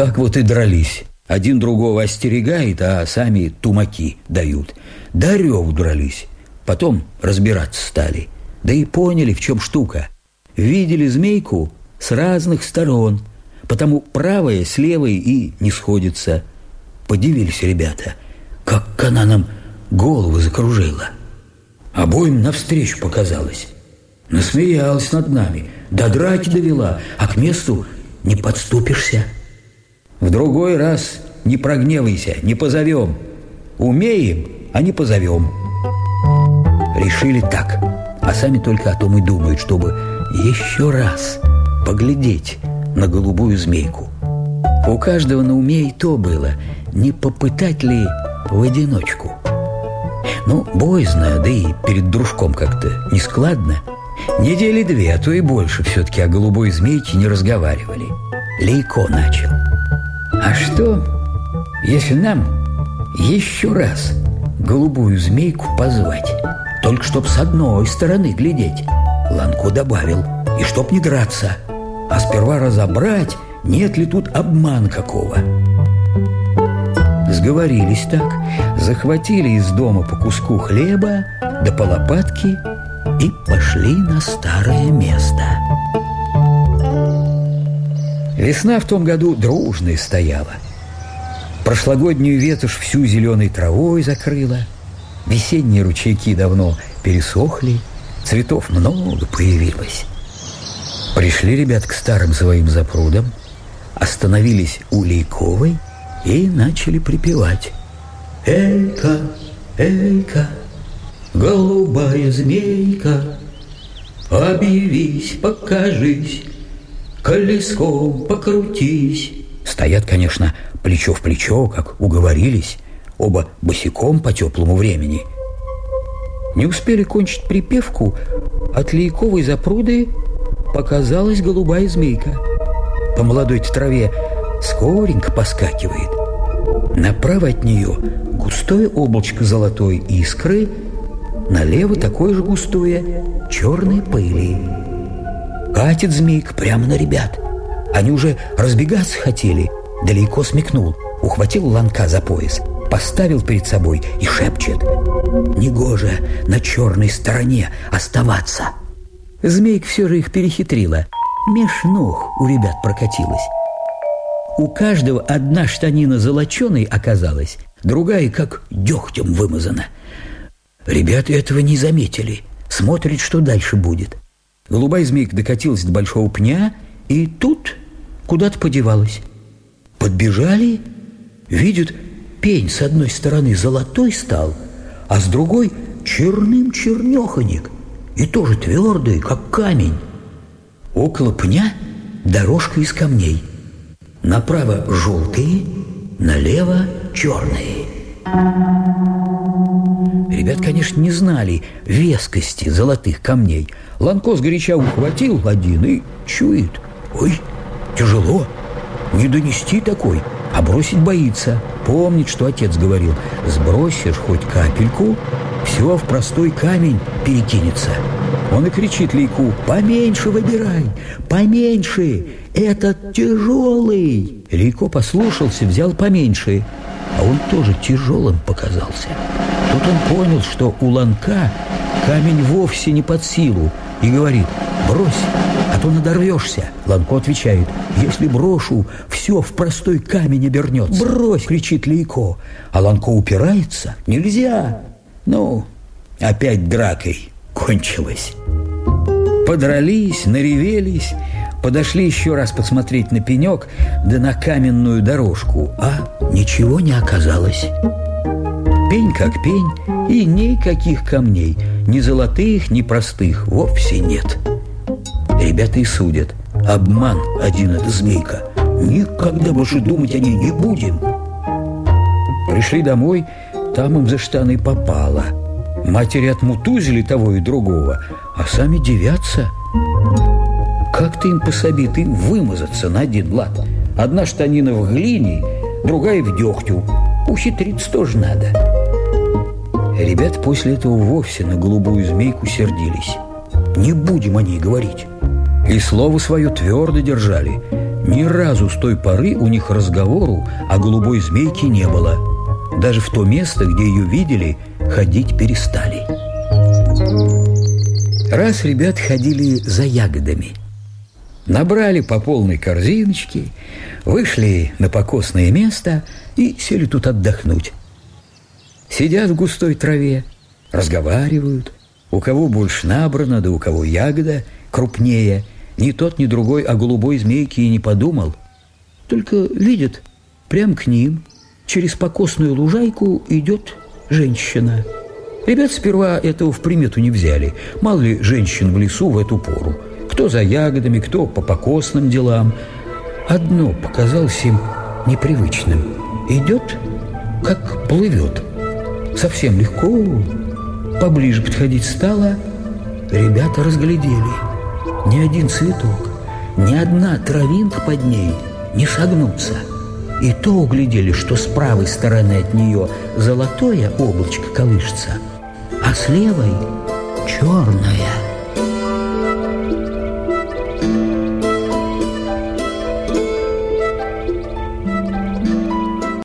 Так вот и дрались. Один другого остерегает, а сами тумаки дают. До реву дрались. Потом разбираться стали. Да и поняли, в чем штука. Видели змейку с разных сторон, потому правая с левой и не сходится. Подивились ребята, как она нам голову закружила. Обоим навстречу показалось. Насмеялась над нами, до драки довела, а к месту не подступишься. В другой раз не прогневайся, не позовем. Умеем, а не позовем. Решили так, а сами только о том и думают, чтобы еще раз поглядеть на голубую змейку. У каждого на уме и то было, не попытать ли в одиночку. Ну, боязно, да и перед дружком как-то нескладно. Недели две, а то и больше все-таки о голубой змейке не разговаривали. Лейко начал. А что, если нам еще раз голубую змейку позвать? Только чтоб с одной стороны глядеть. Ланко добавил, и чтоб не драться, а сперва разобрать, нет ли тут обман какого. Сговорились так, захватили из дома по куску хлеба, да по лопатке и пошли на старое место. Весна в том году дружная стояла. Прошлогоднюю ветошь всю зеленой травой закрыла. Весенние ручейки давно пересохли, цветов много появилось. Пришли ребят к старым своим запрудам, остановились у Лейковой и начали припевать. «Эйка, эйка, голубая змейка, объявись, покажись, колеском покрутись». Стоят, конечно, плечо в плечо, как уговорились, оба босиком по теплому времени. Не успели кончить припевку, от Лейковой запруды показалась голубая змейка. По молодой траве скоренько поскакивает. Направо от нее густое облачко золотой искры, налево такое же густое черной пыли. Катит змейка прямо на ребят. Они уже разбегаться хотели. Далеко смекнул, ухватил ланка за пояс, поставил перед собой и шепчет «Негоже на черной стороне оставаться!» Змейка все же их перехитрила. Меж ног у ребят прокатилась. У каждого одна штанина золоченой оказалась, другая как дегтем вымазана. Ребята этого не заметили. Смотрят, что дальше будет. Голубая змейка докатилась до большого пня, и тут куда-то подевалась. Подбежали, видят, пень с одной стороны золотой стал, а с другой черным чернеханик – и тоже твердые, как камень. Около пня дорожка из камней. Направо желтые, налево черные. Ребят, конечно, не знали вескости золотых камней. Ланко сгоряча ухватил один и чует. Ой, тяжело, не донести такой, а бросить боится. Помнит, что отец говорил, сбросишь хоть капельку, все в простой камень перекинется. Он и кричит Лейку, поменьше выбирай, поменьше, этот тяжелый. Лейко послушался, взял поменьше, а он тоже тяжелым показался. Тут он понял, что у ланка камень вовсе не под силу, и говорит, брось, а то надорвешься. Ланко отвечает, если брошу, все в простой камень обернется. Брось, кричит Лейко, а Ланко упирается, нельзя. Ну, опять дракой кончилось. Подрались, наревелись, подошли еще раз посмотреть на пенек, да на каменную дорожку, а ничего не оказалось. Пень как пень, и никаких камней, ни золотых, ни простых, вовсе нет. Ребята и судят. Обман один эта змейка. Никогда больше думать о ней не будем. Пришли домой, там им за штаны попало. Матери отмутузили того и другого, а сами девятся. Как-то им пособит и вымазаться на один лад. Одна штанина в глине, другая в дегтю. Ухитриться тоже надо. Ребята после этого вовсе на голубую змейку сердились. Не будем о ней говорить. И слово свое твердо держали. Ни разу с той поры у них разговору о голубой змейке не было. Даже в то место, где ее видели, ходить перестали. Раз ребят ходили за ягодами. Набрали по полной корзиночке, вышли на покосное место и сели тут отдохнуть. Сидят в густой траве, разговаривают, у кого больше набрано, да у кого ягода крупнее. Ни тот, ни другой о голубой змейке и не подумал. Только видят, прям к ним, через покосную лужайку идет женщина. Ребят сперва этого в примету не взяли. Мало ли женщин в лесу в эту пору. Кто за ягодами, кто по покосным делам. Одно показалось им непривычным. Идет, как плывет. Совсем легко, Поближе подходить стало, ребята разглядели. Ни один цветок, ни одна травинка под ней не согнутся. И то углядели, что с правой стороны от нее золотое облачко колышется, а с левой черное –